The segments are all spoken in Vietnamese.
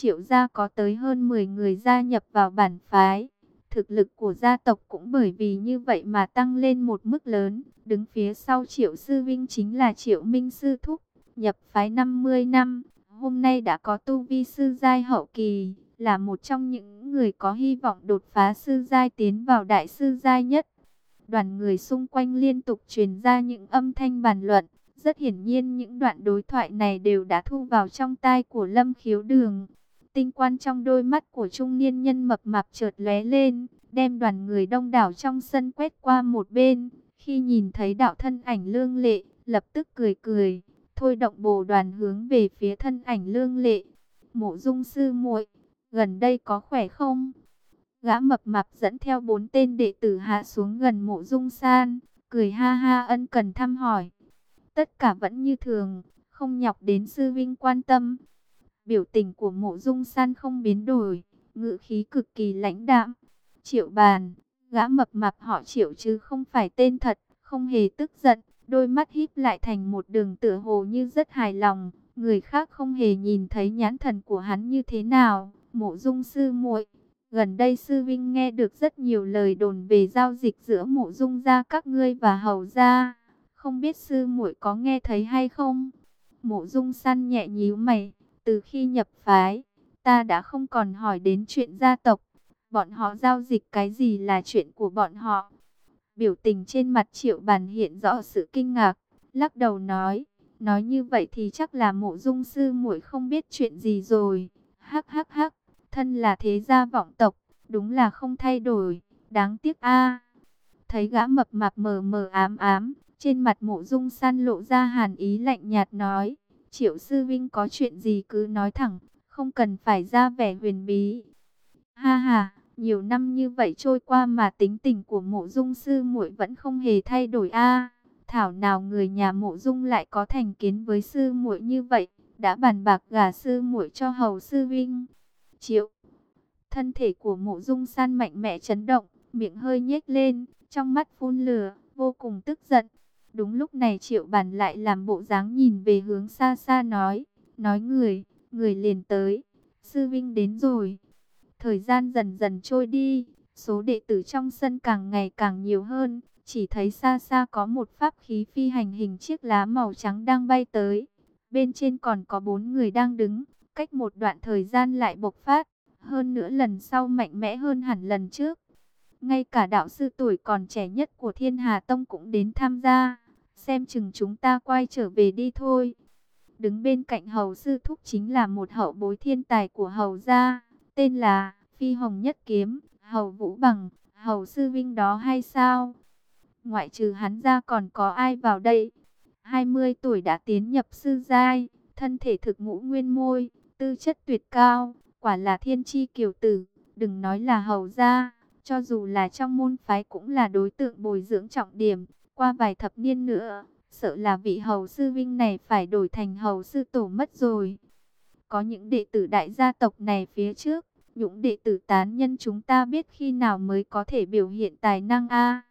Triệu gia có tới hơn 10 người gia nhập vào bản phái. Thực lực của gia tộc cũng bởi vì như vậy mà tăng lên một mức lớn. Đứng phía sau Triệu Sư Vinh chính là Triệu Minh Sư Thúc, nhập phái 50 năm. Hôm nay đã có tu vi sư giai hậu kỳ, là một trong những người có hy vọng đột phá sư giai tiến vào đại sư giai nhất. Đoàn người xung quanh liên tục truyền ra những âm thanh bàn luận. Rất hiển nhiên những đoạn đối thoại này đều đã thu vào trong tai của Lâm Khiếu Đường. Tinh quan trong đôi mắt của trung niên nhân mập mạp chợt lóe lên, đem đoàn người đông đảo trong sân quét qua một bên. Khi nhìn thấy đạo thân ảnh lương lệ, lập tức cười cười, thôi động bồ đoàn hướng về phía thân ảnh lương lệ. Mộ dung sư muội gần đây có khỏe không? Gã mập mạp dẫn theo bốn tên đệ tử hạ xuống gần mộ dung san, cười ha ha ân cần thăm hỏi. Tất cả vẫn như thường, không nhọc đến sư vinh quan tâm. Biểu tình của mộ dung san không biến đổi, ngữ khí cực kỳ lãnh đạm. Triệu bàn, gã mập mạp họ triệu chứ không phải tên thật, không hề tức giận, đôi mắt híp lại thành một đường tựa hồ như rất hài lòng. Người khác không hề nhìn thấy nhãn thần của hắn như thế nào, mộ dung sư muội Gần đây sư vinh nghe được rất nhiều lời đồn về giao dịch giữa mộ dung gia các ngươi và hầu gia. Không biết sư muội có nghe thấy hay không? Mộ dung săn nhẹ nhíu mày, từ khi nhập phái, ta đã không còn hỏi đến chuyện gia tộc. Bọn họ giao dịch cái gì là chuyện của bọn họ. Biểu tình trên mặt triệu bàn hiện rõ sự kinh ngạc, lắc đầu nói. Nói như vậy thì chắc là mộ dung sư muội không biết chuyện gì rồi. Hắc hắc hắc, thân là thế gia vọng tộc, đúng là không thay đổi, đáng tiếc a. Thấy gã mập mạp mờ mờ ám ám, trên mặt mộ dung san lộ ra hàn ý lạnh nhạt nói, triệu sư vinh có chuyện gì cứ nói thẳng, không cần phải ra vẻ huyền bí. Ha ha, nhiều năm như vậy trôi qua mà tính tình của mộ dung sư muội vẫn không hề thay đổi a. thảo nào người nhà mộ dung lại có thành kiến với sư muội như vậy, đã bàn bạc gả sư muội cho hầu sư vinh. Triệu, thân thể của mộ dung san mạnh mẽ chấn động, miệng hơi nhếch lên, trong mắt phun lửa, vô cùng tức giận. Đúng lúc này triệu bản lại làm bộ dáng nhìn về hướng xa xa nói, nói người, người liền tới, sư vinh đến rồi. Thời gian dần dần trôi đi, số đệ tử trong sân càng ngày càng nhiều hơn, chỉ thấy xa xa có một pháp khí phi hành hình chiếc lá màu trắng đang bay tới. Bên trên còn có bốn người đang đứng, cách một đoạn thời gian lại bộc phát, hơn nữa lần sau mạnh mẽ hơn hẳn lần trước. Ngay cả đạo sư tuổi còn trẻ nhất của Thiên Hà Tông cũng đến tham gia, xem chừng chúng ta quay trở về đi thôi. Đứng bên cạnh hầu sư thúc chính là một hậu bối thiên tài của hầu gia, tên là Phi Hồng Nhất Kiếm, hầu Vũ Bằng, hầu sư vinh đó hay sao? Ngoại trừ hắn ra còn có ai vào đây? 20 tuổi đã tiến nhập sư giai, thân thể thực ngũ nguyên môi, tư chất tuyệt cao, quả là thiên chi kiều tử, đừng nói là hầu gia, cho dù là trong môn phái cũng là đối tượng bồi dưỡng trọng điểm, qua vài thập niên nữa, sợ là vị hầu sư vinh này phải đổi thành hầu sư tổ mất rồi. Có những đệ tử đại gia tộc này phía trước, những đệ tử tán nhân chúng ta biết khi nào mới có thể biểu hiện tài năng a.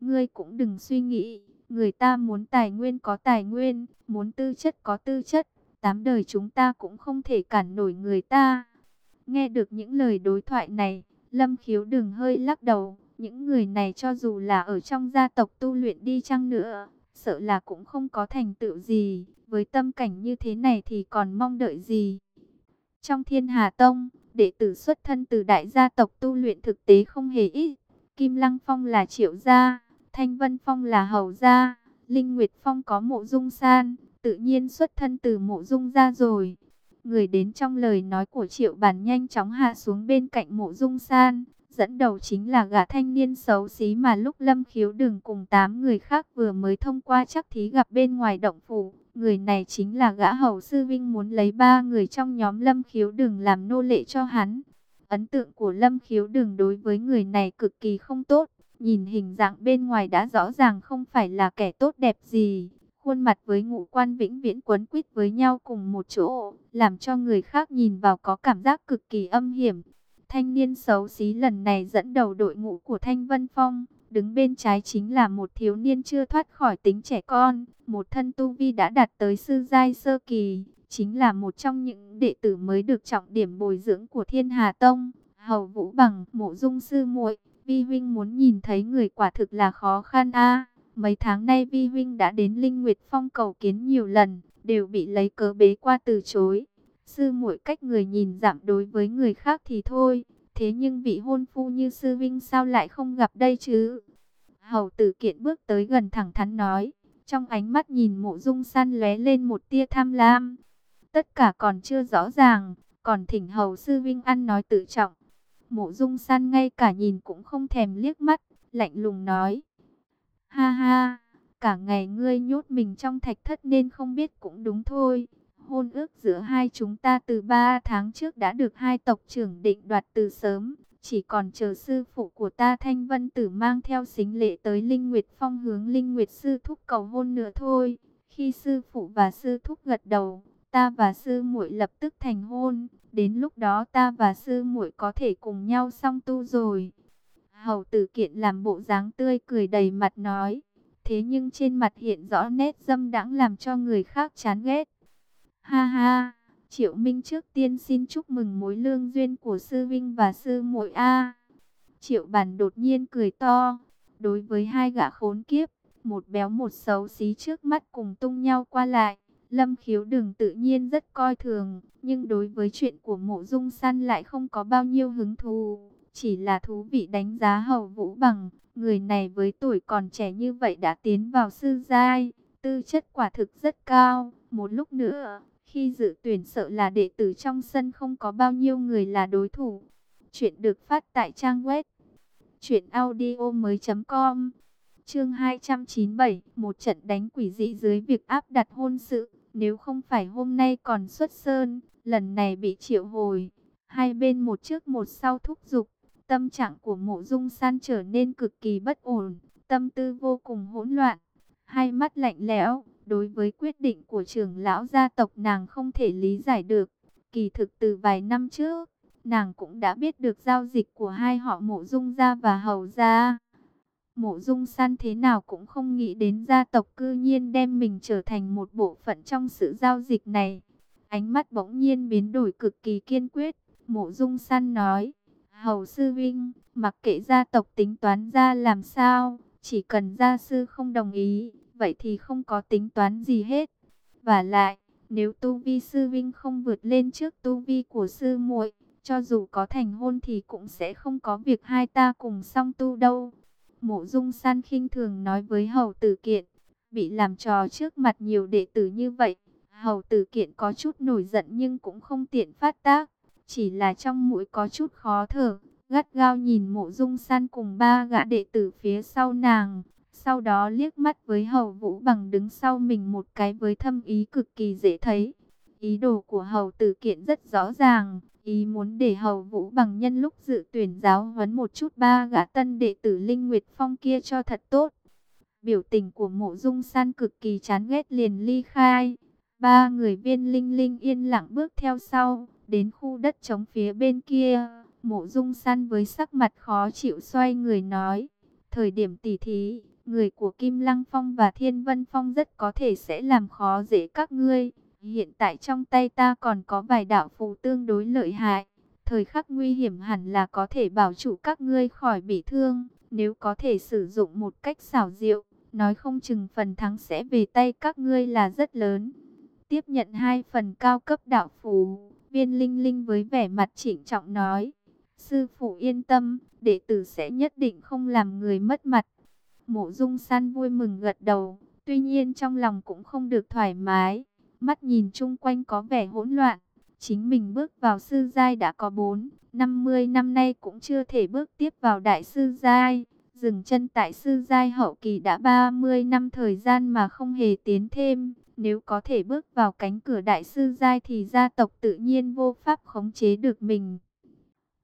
Ngươi cũng đừng suy nghĩ, người ta muốn tài nguyên có tài nguyên, muốn tư chất có tư chất, tám đời chúng ta cũng không thể cản nổi người ta. Nghe được những lời đối thoại này, Lâm Khiếu đừng hơi lắc đầu, những người này cho dù là ở trong gia tộc tu luyện đi chăng nữa, sợ là cũng không có thành tựu gì, với tâm cảnh như thế này thì còn mong đợi gì. Trong thiên hà tông, đệ tử xuất thân từ đại gia tộc tu luyện thực tế không hề ít, Kim Lăng Phong là triệu gia, Thanh Vân Phong là hầu gia, Linh Nguyệt Phong có mộ dung san, tự nhiên xuất thân từ mộ dung gia rồi. Người đến trong lời nói của triệu bản nhanh chóng hạ xuống bên cạnh mộ dung san. Dẫn đầu chính là gã thanh niên xấu xí mà lúc lâm khiếu đường cùng 8 người khác vừa mới thông qua chắc thí gặp bên ngoài động phủ. Người này chính là gã hầu sư vinh muốn lấy ba người trong nhóm lâm khiếu đường làm nô lệ cho hắn. Ấn tượng của lâm khiếu đường đối với người này cực kỳ không tốt. Nhìn hình dạng bên ngoài đã rõ ràng không phải là kẻ tốt đẹp gì khuôn mặt với ngũ quan vĩnh viễn quấn quýt với nhau cùng một chỗ, làm cho người khác nhìn vào có cảm giác cực kỳ âm hiểm. Thanh niên xấu xí lần này dẫn đầu đội ngũ của Thanh Vân Phong, đứng bên trái chính là một thiếu niên chưa thoát khỏi tính trẻ con, một thân tu vi đã đạt tới sư giai sơ kỳ, chính là một trong những đệ tử mới được trọng điểm bồi dưỡng của Thiên Hà Tông, Hầu Vũ Bằng, Mộ Dung sư muội, Vi huynh muốn nhìn thấy người quả thực là khó khăn a. Mấy tháng nay Vi huynh đã đến Linh Nguyệt Phong cầu kiến nhiều lần, đều bị lấy cớ bế qua từ chối. Sư muội cách người nhìn giảm đối với người khác thì thôi, thế nhưng vị hôn phu như sư huynh sao lại không gặp đây chứ? Hầu tử kiện bước tới gần thẳng thắn nói, trong ánh mắt nhìn mộ dung săn lóe lên một tia tham lam. Tất cả còn chưa rõ ràng, còn thỉnh hầu sư vinh ăn nói tự trọng. Mộ dung săn ngay cả nhìn cũng không thèm liếc mắt, lạnh lùng nói. Ha ha, cả ngày ngươi nhốt mình trong thạch thất nên không biết cũng đúng thôi. Hôn ước giữa hai chúng ta từ ba tháng trước đã được hai tộc trưởng định đoạt từ sớm. Chỉ còn chờ sư phụ của ta Thanh Vân Tử mang theo xính lệ tới Linh Nguyệt Phong hướng Linh Nguyệt Sư Thúc cầu hôn nữa thôi. Khi sư phụ và sư thúc gật đầu, ta và sư muội lập tức thành hôn. Đến lúc đó ta và sư muội có thể cùng nhau song tu rồi. Hầu tử kiện làm bộ dáng tươi cười đầy mặt nói. Thế nhưng trên mặt hiện rõ nét dâm đãng làm cho người khác chán ghét. Ha ha, Triệu Minh trước tiên xin chúc mừng mối lương duyên của sư Vinh và sư muội A. Triệu Bản đột nhiên cười to. Đối với hai gã khốn kiếp, một béo một xấu xí trước mắt cùng tung nhau qua lại. Lâm khiếu đừng tự nhiên rất coi thường, nhưng đối với chuyện của mộ dung săn lại không có bao nhiêu hứng thú. Chỉ là thú vị đánh giá hầu vũ bằng, người này với tuổi còn trẻ như vậy đã tiến vào sư giai, tư chất quả thực rất cao. Một lúc nữa, khi dự tuyển sợ là đệ tử trong sân không có bao nhiêu người là đối thủ. Chuyện được phát tại trang web truyệnaudiomoi.com. Chương 297, một trận đánh quỷ dị dưới việc áp đặt hôn sự, nếu không phải hôm nay còn xuất sơn, lần này bị triệu hồi. Hai bên một trước một sau thúc giục, tâm trạng của Mộ Dung San trở nên cực kỳ bất ổn, tâm tư vô cùng hỗn loạn, hai mắt lạnh lẽo Đối với quyết định của trưởng lão gia tộc nàng không thể lý giải được. Kỳ thực từ vài năm trước, nàng cũng đã biết được giao dịch của hai họ mộ dung gia và hầu gia. Mộ dung san thế nào cũng không nghĩ đến gia tộc cư nhiên đem mình trở thành một bộ phận trong sự giao dịch này. Ánh mắt bỗng nhiên biến đổi cực kỳ kiên quyết. Mộ dung san nói, hầu sư vinh, mặc kệ gia tộc tính toán ra làm sao, chỉ cần gia sư không đồng ý, vậy thì không có tính toán gì hết. Và lại, nếu tu vi sư vinh không vượt lên trước tu vi của sư muội, cho dù có thành hôn thì cũng sẽ không có việc hai ta cùng song tu đâu. Mộ dung san khinh thường nói với hầu tử kiện, bị làm trò trước mặt nhiều đệ tử như vậy. Hầu tử kiện có chút nổi giận nhưng cũng không tiện phát tác, chỉ là trong mũi có chút khó thở, gắt gao nhìn mộ dung san cùng ba gã đệ tử phía sau nàng. Sau đó liếc mắt với Hầu Vũ Bằng đứng sau mình một cái với thâm ý cực kỳ dễ thấy. Ý đồ của Hầu Tử Kiện rất rõ ràng, ý muốn để Hầu Vũ Bằng nhân lúc dự tuyển giáo huấn một chút ba gã tân đệ tử Linh Nguyệt Phong kia cho thật tốt. Biểu tình của mộ dung san cực kỳ chán ghét liền ly khai. Ba người viên linh linh yên lặng bước theo sau, đến khu đất trống phía bên kia. Mộ dung san với sắc mặt khó chịu xoay người nói, thời điểm tỉ thí, người của Kim Lăng Phong và Thiên Vân Phong rất có thể sẽ làm khó dễ các ngươi. Hiện tại trong tay ta còn có vài đạo phù tương đối lợi hại. Thời khắc nguy hiểm hẳn là có thể bảo chủ các ngươi khỏi bị thương. Nếu có thể sử dụng một cách xảo diệu, nói không chừng phần thắng sẽ về tay các ngươi là rất lớn. Tiếp nhận hai phần cao cấp đạo phù, viên linh linh với vẻ mặt trịnh trọng nói. Sư phụ yên tâm, đệ tử sẽ nhất định không làm người mất mặt. Mộ dung san vui mừng gật đầu, tuy nhiên trong lòng cũng không được thoải mái. Mắt nhìn chung quanh có vẻ hỗn loạn. Chính mình bước vào sư giai đã có 4, 50 năm nay cũng chưa thể bước tiếp vào đại sư giai. Dừng chân tại sư giai hậu kỳ đã 30 năm thời gian mà không hề tiến thêm. Nếu có thể bước vào cánh cửa đại sư giai thì gia tộc tự nhiên vô pháp khống chế được mình.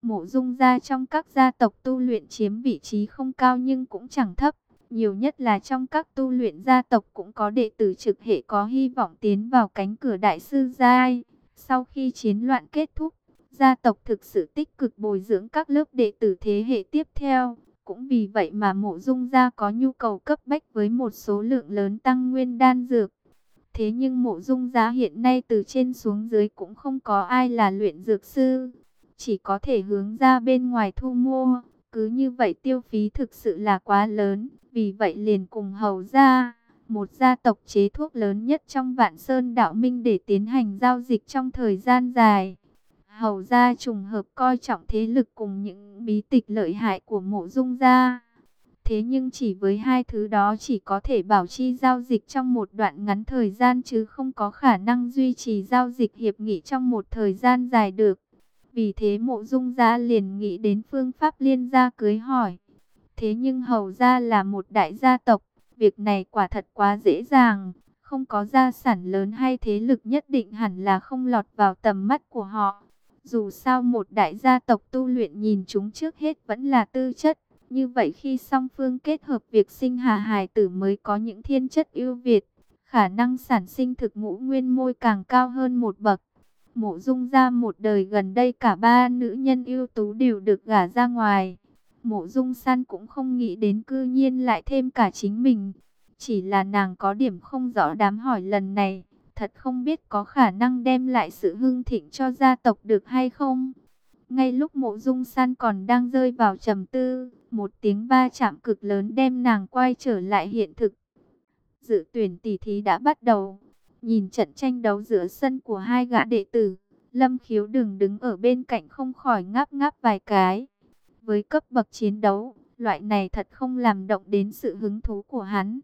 Mộ dung gia trong các gia tộc tu luyện chiếm vị trí không cao nhưng cũng chẳng thấp. Nhiều nhất là trong các tu luyện gia tộc cũng có đệ tử trực hệ có hy vọng tiến vào cánh cửa đại sư giai. Sau khi chiến loạn kết thúc, gia tộc thực sự tích cực bồi dưỡng các lớp đệ tử thế hệ tiếp theo. Cũng vì vậy mà mộ dung gia có nhu cầu cấp bách với một số lượng lớn tăng nguyên đan dược. Thế nhưng mộ dung giá hiện nay từ trên xuống dưới cũng không có ai là luyện dược sư. Chỉ có thể hướng ra bên ngoài thu mua. Cứ như vậy tiêu phí thực sự là quá lớn. Vì vậy liền cùng hầu ra, một gia tộc chế thuốc lớn nhất trong vạn sơn đạo minh để tiến hành giao dịch trong thời gian dài. Hầu ra trùng hợp coi trọng thế lực cùng những bí tịch lợi hại của mộ dung gia. Thế nhưng chỉ với hai thứ đó chỉ có thể bảo chi giao dịch trong một đoạn ngắn thời gian chứ không có khả năng duy trì giao dịch hiệp nghị trong một thời gian dài được. Vì thế mộ dung gia liền nghĩ đến phương pháp liên gia cưới hỏi. Thế nhưng hầu gia là một đại gia tộc, việc này quả thật quá dễ dàng. Không có gia sản lớn hay thế lực nhất định hẳn là không lọt vào tầm mắt của họ. Dù sao một đại gia tộc tu luyện nhìn chúng trước hết vẫn là tư chất. Như vậy khi song phương kết hợp việc sinh hạ hài tử mới có những thiên chất ưu việt, khả năng sản sinh thực ngũ nguyên môi càng cao hơn một bậc. Mộ dung ra một đời gần đây cả ba nữ nhân ưu tú đều được gả ra ngoài. Mộ dung san cũng không nghĩ đến cư nhiên lại thêm cả chính mình. Chỉ là nàng có điểm không rõ đám hỏi lần này. Thật không biết có khả năng đem lại sự hưng thịnh cho gia tộc được hay không. Ngay lúc mộ dung san còn đang rơi vào trầm tư, một tiếng va chạm cực lớn đem nàng quay trở lại hiện thực. Dự tuyển tỷ thí đã bắt đầu. Nhìn trận tranh đấu giữa sân của hai gã đệ tử, Lâm Khiếu đừng đứng ở bên cạnh không khỏi ngáp ngáp vài cái. Với cấp bậc chiến đấu, loại này thật không làm động đến sự hứng thú của hắn.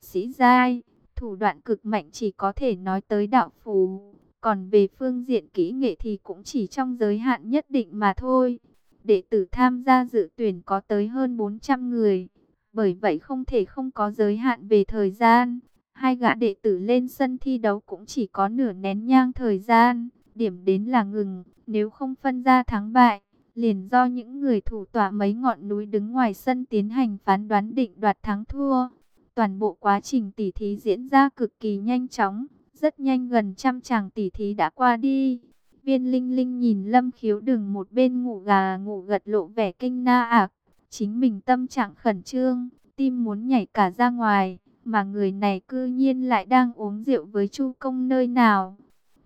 Sĩ giai, thủ đoạn cực mạnh chỉ có thể nói tới đạo phù, còn về phương diện kỹ nghệ thì cũng chỉ trong giới hạn nhất định mà thôi. Đệ tử tham gia dự tuyển có tới hơn 400 người, bởi vậy không thể không có giới hạn về thời gian. Hai gã đệ tử lên sân thi đấu cũng chỉ có nửa nén nhang thời gian, điểm đến là ngừng, nếu không phân ra thắng bại, liền do những người thủ tọa mấy ngọn núi đứng ngoài sân tiến hành phán đoán định đoạt thắng thua. Toàn bộ quá trình tỉ thí diễn ra cực kỳ nhanh chóng, rất nhanh gần trăm chàng tỉ thí đã qua đi. Viên Linh Linh nhìn Lâm Khiếu đừng một bên ngủ gà ngủ gật lộ vẻ kinh na ạc, chính mình tâm trạng khẩn trương, tim muốn nhảy cả ra ngoài, mà người này cư nhiên lại đang uống rượu với Chu công nơi nào.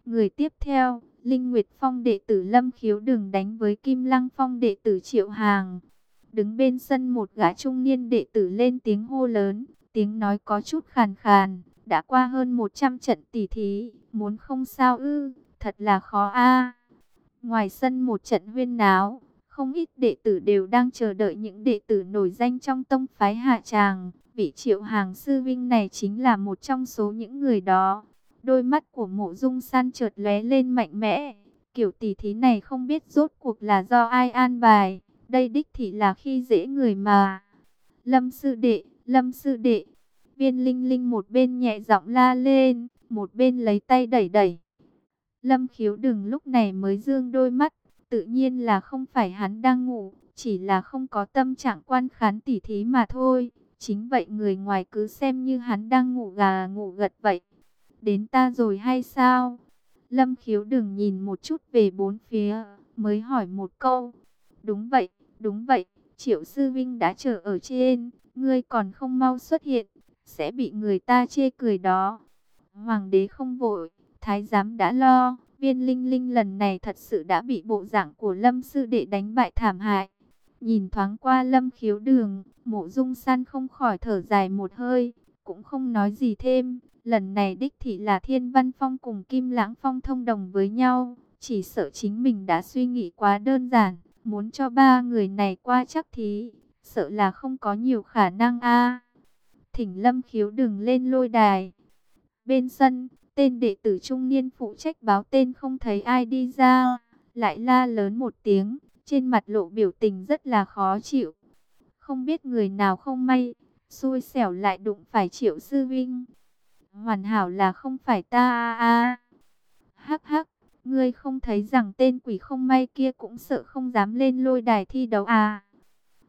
Người tiếp theo, Linh Nguyệt Phong đệ tử Lâm Khiếu đừng đánh với Kim Lăng Phong đệ tử Triệu Hàng. Đứng bên sân một gã trung niên đệ tử lên tiếng hô lớn, tiếng nói có chút khàn khàn, đã qua hơn 100 trận tỷ thí, muốn không sao ư, thật là khó a. Ngoài sân một trận huyên náo, không ít đệ tử đều đang chờ đợi những đệ tử nổi danh trong tông phái Hạ Tràng. Vị triệu hàng sư vinh này chính là một trong số những người đó. Đôi mắt của mộ dung san chợt lóe lên mạnh mẽ. Kiểu tỷ thí này không biết rốt cuộc là do ai an bài. Đây đích thị là khi dễ người mà. Lâm sư đệ, lâm sư đệ. Viên linh linh một bên nhẹ giọng la lên, một bên lấy tay đẩy đẩy. Lâm khiếu đừng lúc này mới dương đôi mắt. Tự nhiên là không phải hắn đang ngủ, chỉ là không có tâm trạng quan khán tỉ thí mà thôi. Chính vậy người ngoài cứ xem như hắn đang ngủ gà ngủ gật vậy. Đến ta rồi hay sao? Lâm khiếu đừng nhìn một chút về bốn phía, mới hỏi một câu. Đúng vậy, đúng vậy, triệu sư vinh đã chờ ở trên, ngươi còn không mau xuất hiện, sẽ bị người ta chê cười đó. Hoàng đế không vội, thái giám đã lo, viên linh linh lần này thật sự đã bị bộ dạng của lâm sư đệ đánh bại thảm hại. Nhìn thoáng qua lâm khiếu đường, mộ dung san không khỏi thở dài một hơi, cũng không nói gì thêm. Lần này đích thị là thiên văn phong cùng kim lãng phong thông đồng với nhau, chỉ sợ chính mình đã suy nghĩ quá đơn giản, muốn cho ba người này qua chắc thí, sợ là không có nhiều khả năng a. Thỉnh lâm khiếu đường lên lôi đài. Bên sân, tên đệ tử trung niên phụ trách báo tên không thấy ai đi ra, lại la lớn một tiếng trên mặt lộ biểu tình rất là khó chịu. Không biết người nào không may, xui xẻo lại đụng phải triệu sư vinh. Hoàn hảo là không phải ta a a. Hắc hắc, ngươi không thấy rằng tên quỷ không may kia cũng sợ không dám lên lôi đài thi đấu à.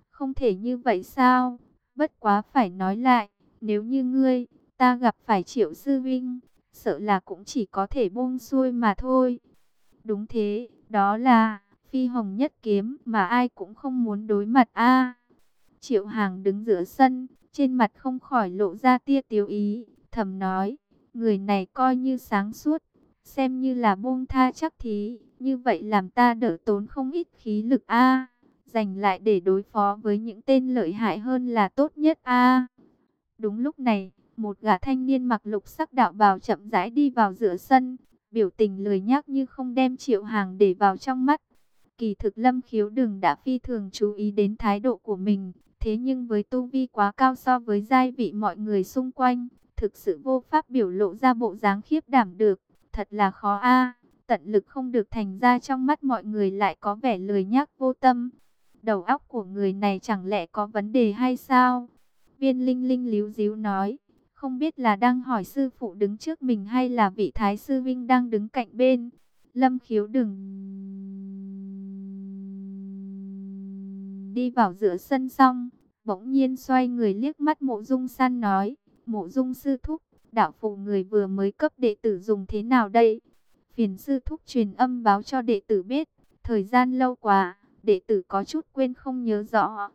Không thể như vậy sao? Bất quá phải nói lại, nếu như ngươi, ta gặp phải triệu sư vinh, sợ là cũng chỉ có thể buông xuôi mà thôi. Đúng thế, đó là phi hồng nhất kiếm mà ai cũng không muốn đối mặt a. Triệu Hàng đứng giữa sân, trên mặt không khỏi lộ ra tia tiêu ý, thầm nói, người này coi như sáng suốt, xem như là buông tha chắc thí, như vậy làm ta đỡ tốn không ít khí lực a, dành lại để đối phó với những tên lợi hại hơn là tốt nhất a. Đúng lúc này, một gã thanh niên mặc lục sắc đạo bào chậm rãi đi vào giữa sân, biểu tình lười nhác như không đem Triệu Hàng để vào trong mắt. Kỳ thực Lâm Khiếu Đừng đã phi thường chú ý đến thái độ của mình, thế nhưng với tu vi quá cao so với giai vị mọi người xung quanh, thực sự vô pháp biểu lộ ra bộ dáng khiếp đảm được, thật là khó a. Tận lực không được thành ra trong mắt mọi người lại có vẻ lười nhác vô tâm. Đầu óc của người này chẳng lẽ có vấn đề hay sao? Viên Linh Linh líu díu nói, không biết là đang hỏi sư phụ đứng trước mình hay là vị thái sư vinh đang đứng cạnh bên. Lâm khiếu đừng đi vào giữa sân xong, bỗng nhiên xoay người liếc mắt mộ dung san nói, mộ dung sư thúc, đạo phụ người vừa mới cấp đệ tử dùng thế nào đây? Phiền sư thúc truyền âm báo cho đệ tử biết, thời gian lâu quá, đệ tử có chút quên không nhớ rõ.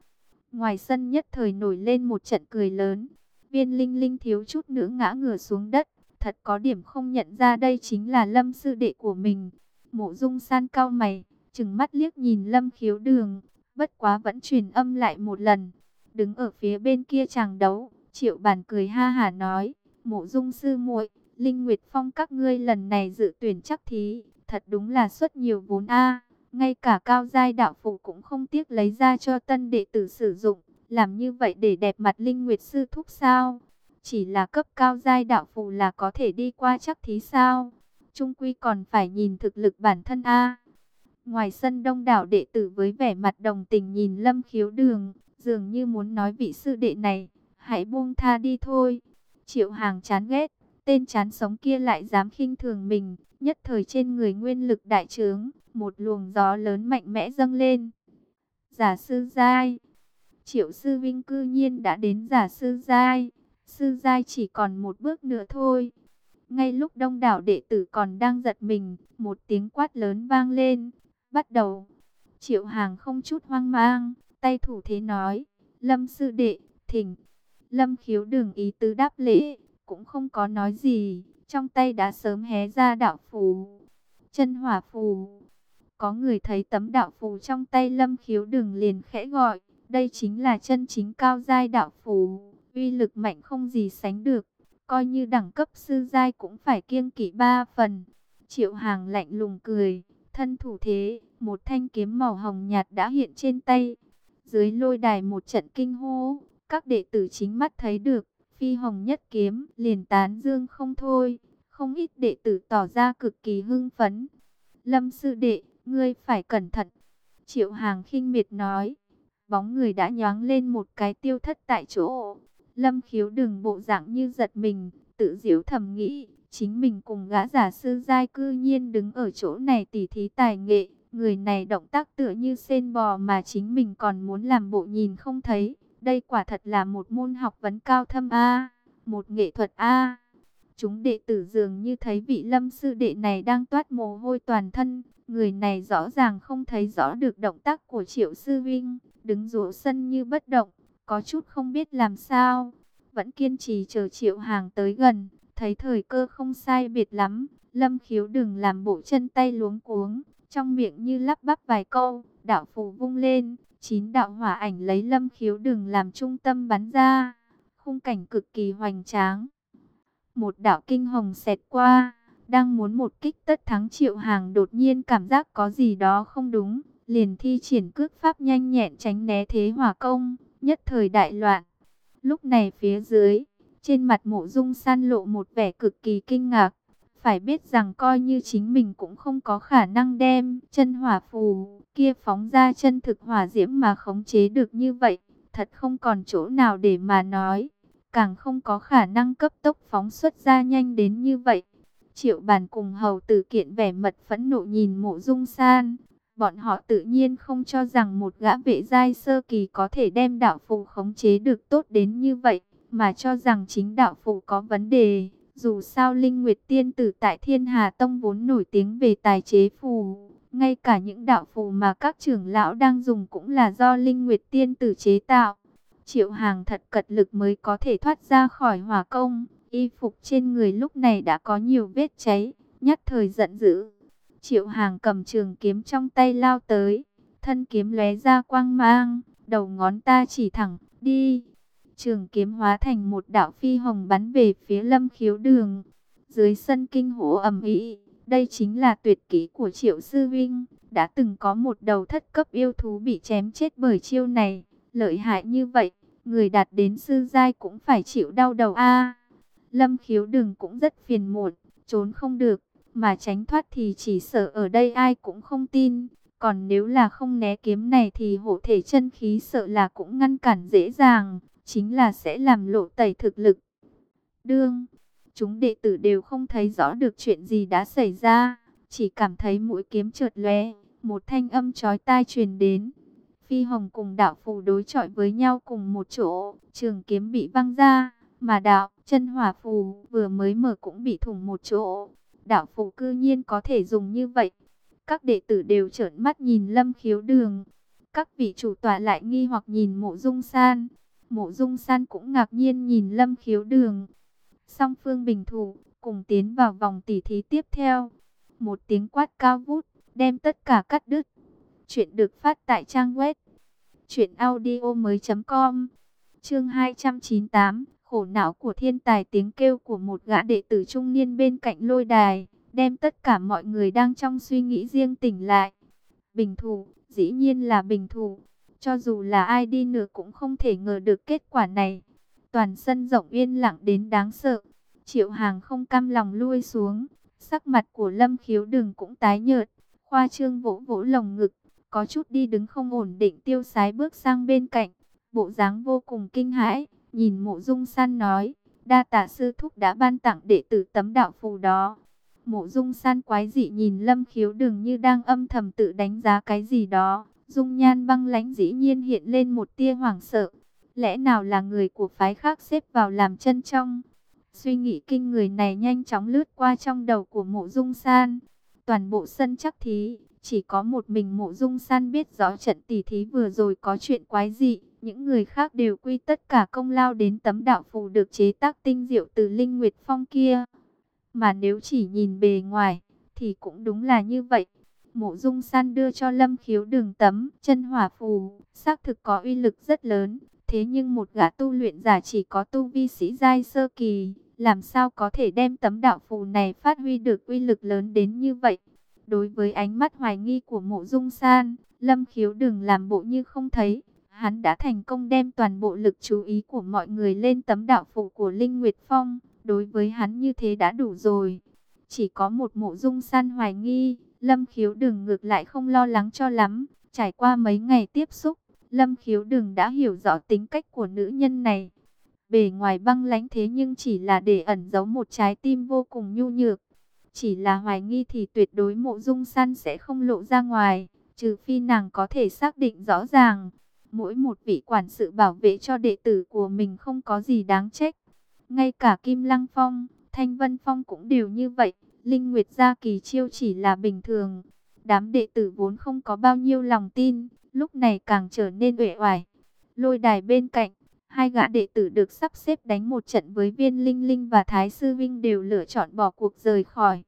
Ngoài sân nhất thời nổi lên một trận cười lớn, viên linh linh thiếu chút nữa ngã ngửa xuống đất, thật có điểm không nhận ra đây chính là lâm sư đệ của mình. Mộ dung san cao mày, chừng mắt liếc nhìn lâm khiếu đường, bất quá vẫn truyền âm lại một lần. Đứng ở phía bên kia chàng đấu, triệu bàn cười ha hà nói, mộ dung sư muội Linh Nguyệt Phong các ngươi lần này dự tuyển chắc thí, thật đúng là xuất nhiều vốn a ngay cả cao giai đạo phụ cũng không tiếc lấy ra cho tân đệ tử sử dụng, làm như vậy để đẹp mặt Linh Nguyệt sư thúc sao? Chỉ là cấp cao giai đạo phụ là có thể đi qua chắc thí sao? Trung quy còn phải nhìn thực lực bản thân a. Ngoài sân đông đảo đệ tử với vẻ mặt đồng tình nhìn Lâm Khiếu Đường, dường như muốn nói vị sư đệ này, hãy buông tha đi thôi. Triệu Hàng chán ghét, tên chán sống kia lại dám khinh thường mình, nhất thời trên người nguyên lực đại trướng, một luồng gió lớn mạnh mẽ dâng lên. Giả sư giai, Triệu sư vinh cư nhiên đã đến giả sư giai, sư giai chỉ còn một bước nữa thôi. Ngay lúc đông đảo đệ tử còn đang giật mình, một tiếng quát lớn vang lên, bắt đầu. Triệu hàng không chút hoang mang, tay thủ thế nói, lâm sư đệ, thỉnh. Lâm khiếu đường ý tứ đáp lễ, cũng không có nói gì, trong tay đã sớm hé ra đạo phù, chân hỏa phù. Có người thấy tấm đạo phù trong tay lâm khiếu đường liền khẽ gọi, đây chính là chân chính cao giai đạo phù, uy lực mạnh không gì sánh được, coi như đẳng cấp sư giai cũng phải kiêng kỵ ba phần. Triệu hàng lạnh lùng cười, thân thủ thế, một thanh kiếm màu hồng nhạt đã hiện trên tay. Dưới lôi đài một trận kinh hô, các đệ tử chính mắt thấy được, phi hồng nhất kiếm, liền tán dương không thôi. Không ít đệ tử tỏ ra cực kỳ hưng phấn. Lâm sư đệ, ngươi phải cẩn thận. Triệu hàng khinh miệt nói. Bóng người đã nhoáng lên một cái tiêu thất tại chỗ. Lâm khiếu đừng bộ dạng như giật mình, tự diễu thầm nghĩ. Chính mình cùng gã giả sư giai cư nhiên đứng ở chỗ này tỉ thí tài nghệ. Người này động tác tựa như sen bò mà chính mình còn muốn làm bộ nhìn không thấy. Đây quả thật là một môn học vấn cao thâm A, một nghệ thuật A. Chúng đệ tử dường như thấy vị lâm sư đệ này đang toát mồ hôi toàn thân. Người này rõ ràng không thấy rõ được động tác của triệu sư vinh, đứng rũ sân như bất động, có chút không biết làm sao. Vẫn kiên trì chờ triệu hàng tới gần, thấy thời cơ không sai biệt lắm. Lâm khiếu đừng làm bộ chân tay luống cuống, trong miệng như lắp bắp vài câu, đạo phù vung lên, chín đạo hỏa ảnh lấy lâm khiếu đừng làm trung tâm bắn ra, khung cảnh cực kỳ hoành tráng. Một đạo kinh hồng xẹt qua, đang muốn một kích tất thắng triệu hàng đột nhiên cảm giác có gì đó không đúng, liền thi triển cước pháp nhanh nhẹn tránh né thế hỏa công, nhất thời đại loạn. Lúc này phía dưới, trên mặt mộ dung san lộ một vẻ cực kỳ kinh ngạc, phải biết rằng coi như chính mình cũng không có khả năng đem chân hỏa phù kia phóng ra chân thực hỏa diễm mà khống chế được như vậy. Thật không còn chỗ nào để mà nói. Càng không có khả năng cấp tốc phóng xuất ra nhanh đến như vậy. Triệu bàn cùng hầu tử kiện vẻ mật phẫn nộ nhìn mộ dung san. Bọn họ tự nhiên không cho rằng một gã vệ giai sơ kỳ có thể đem đạo phù khống chế được tốt đến như vậy. Mà cho rằng chính đạo phù có vấn đề. Dù sao Linh Nguyệt Tiên tử tại Thiên Hà Tông vốn nổi tiếng về tài chế phù, ngay cả những đạo phù mà các trưởng lão đang dùng cũng là do Linh Nguyệt Tiên tử chế tạo. Triệu Hàng thật cật lực mới có thể thoát ra khỏi hỏa công, Y phục trên người lúc này đã có nhiều vết cháy, nhất thời giận dữ. Triệu hàng cầm trường kiếm trong tay lao tới, thân kiếm lóe ra quang mang, đầu ngón ta chỉ thẳng, đi. Trường kiếm hóa thành một đạo phi hồng bắn về phía lâm khiếu đường. Dưới sân kinh hổ ầm ĩ, đây chính là tuyệt kỹ của triệu sư vinh. Đã từng có một đầu thất cấp yêu thú bị chém chết bởi chiêu này. Lợi hại như vậy, người đạt đến sư giai cũng phải chịu đau đầu a. Lâm khiếu đường cũng rất phiền muộn, trốn không được, mà tránh thoát thì chỉ sợ ở đây ai cũng không tin. Còn nếu là không né kiếm này thì hộ thể chân khí sợ là cũng ngăn cản dễ dàng, chính là sẽ làm lộ tẩy thực lực. Đương, chúng đệ tử đều không thấy rõ được chuyện gì đã xảy ra, chỉ cảm thấy mũi kiếm trượt lóe, một thanh âm chói tai truyền đến. Phi Hồng cùng đạo phù đối chọi với nhau cùng một chỗ, trường kiếm bị văng ra, mà đạo, chân hỏa phù vừa mới mở cũng bị thủng một chỗ. Đạo phù cư nhiên có thể dùng như vậy. Các đệ tử đều trợn mắt nhìn lâm khiếu đường. Các vị chủ tọa lại nghi hoặc nhìn mộ dung san. Mộ dung san cũng ngạc nhiên nhìn lâm khiếu đường. Song phương bình thủ, cùng tiến vào vòng tỉ thí tiếp theo. Một tiếng quát cao vút, đem tất cả cắt đứt. Chuyện được phát tại trang web. Chuyện audio mới com. Chương 298 khổ não của thiên tài tiếng kêu của một gã đệ tử trung niên bên cạnh lôi đài, đem tất cả mọi người đang trong suy nghĩ riêng tỉnh lại. Bình thủ, dĩ nhiên là bình thủ, cho dù là ai đi nữa cũng không thể ngờ được kết quả này. Toàn sân rộng yên lặng đến đáng sợ, triệu hàng không cam lòng lui xuống, sắc mặt của lâm khiếu đừng cũng tái nhợt, khoa trương vỗ vỗ lồng ngực, có chút đi đứng không ổn định tiêu sái bước sang bên cạnh, bộ dáng vô cùng kinh hãi. Nhìn mộ dung san nói, đa tạ sư thúc đã ban tặng đệ tử tấm đạo phù đó. Mộ dung san quái dị nhìn lâm khiếu đường như đang âm thầm tự đánh giá cái gì đó. Dung nhan băng lãnh dĩ nhiên hiện lên một tia hoảng sợ. Lẽ nào là người của phái khác xếp vào làm chân trong? Suy nghĩ kinh người này nhanh chóng lướt qua trong đầu của mộ dung san. Toàn bộ sân chắc thí, chỉ có một mình mộ dung san biết rõ trận tỷ thí vừa rồi có chuyện quái dị. Những người khác đều quy tất cả công lao đến tấm đạo phù được chế tác tinh diệu từ Linh Nguyệt Phong kia. Mà nếu chỉ nhìn bề ngoài, thì cũng đúng là như vậy. Mộ dung san đưa cho lâm khiếu đường tấm chân hỏa phù, xác thực có uy lực rất lớn. Thế nhưng một gã tu luyện giả chỉ có tu vi sĩ giai sơ kỳ, làm sao có thể đem tấm đạo phù này phát huy được uy lực lớn đến như vậy? Đối với ánh mắt hoài nghi của mộ dung san, lâm khiếu đừng làm bộ như không thấy. Hắn đã thành công đem toàn bộ lực chú ý của mọi người lên tấm đạo phụ của Linh Nguyệt Phong. Đối với hắn như thế đã đủ rồi. Chỉ có một mộ dung san hoài nghi, Lâm Khiếu Đừng ngược lại không lo lắng cho lắm. Trải qua mấy ngày tiếp xúc, Lâm Khiếu Đừng đã hiểu rõ tính cách của nữ nhân này. Bề ngoài băng lãnh thế nhưng chỉ là để ẩn giấu một trái tim vô cùng nhu nhược. Chỉ là hoài nghi thì tuyệt đối mộ dung san sẽ không lộ ra ngoài, trừ phi nàng có thể xác định rõ ràng mỗi một vị quản sự bảo vệ cho đệ tử của mình không có gì đáng trách. Ngay cả Kim Lăng Phong, Thanh Vân Phong cũng đều như vậy. Linh Nguyệt gia kỳ chiêu chỉ là bình thường. Đám đệ tử vốn không có bao nhiêu lòng tin, lúc này càng trở nên uể oải. Lôi đài bên cạnh, hai gã đệ tử được sắp xếp đánh một trận với viên Linh Linh và Thái Sư Vinh đều lựa chọn bỏ cuộc rời khỏi.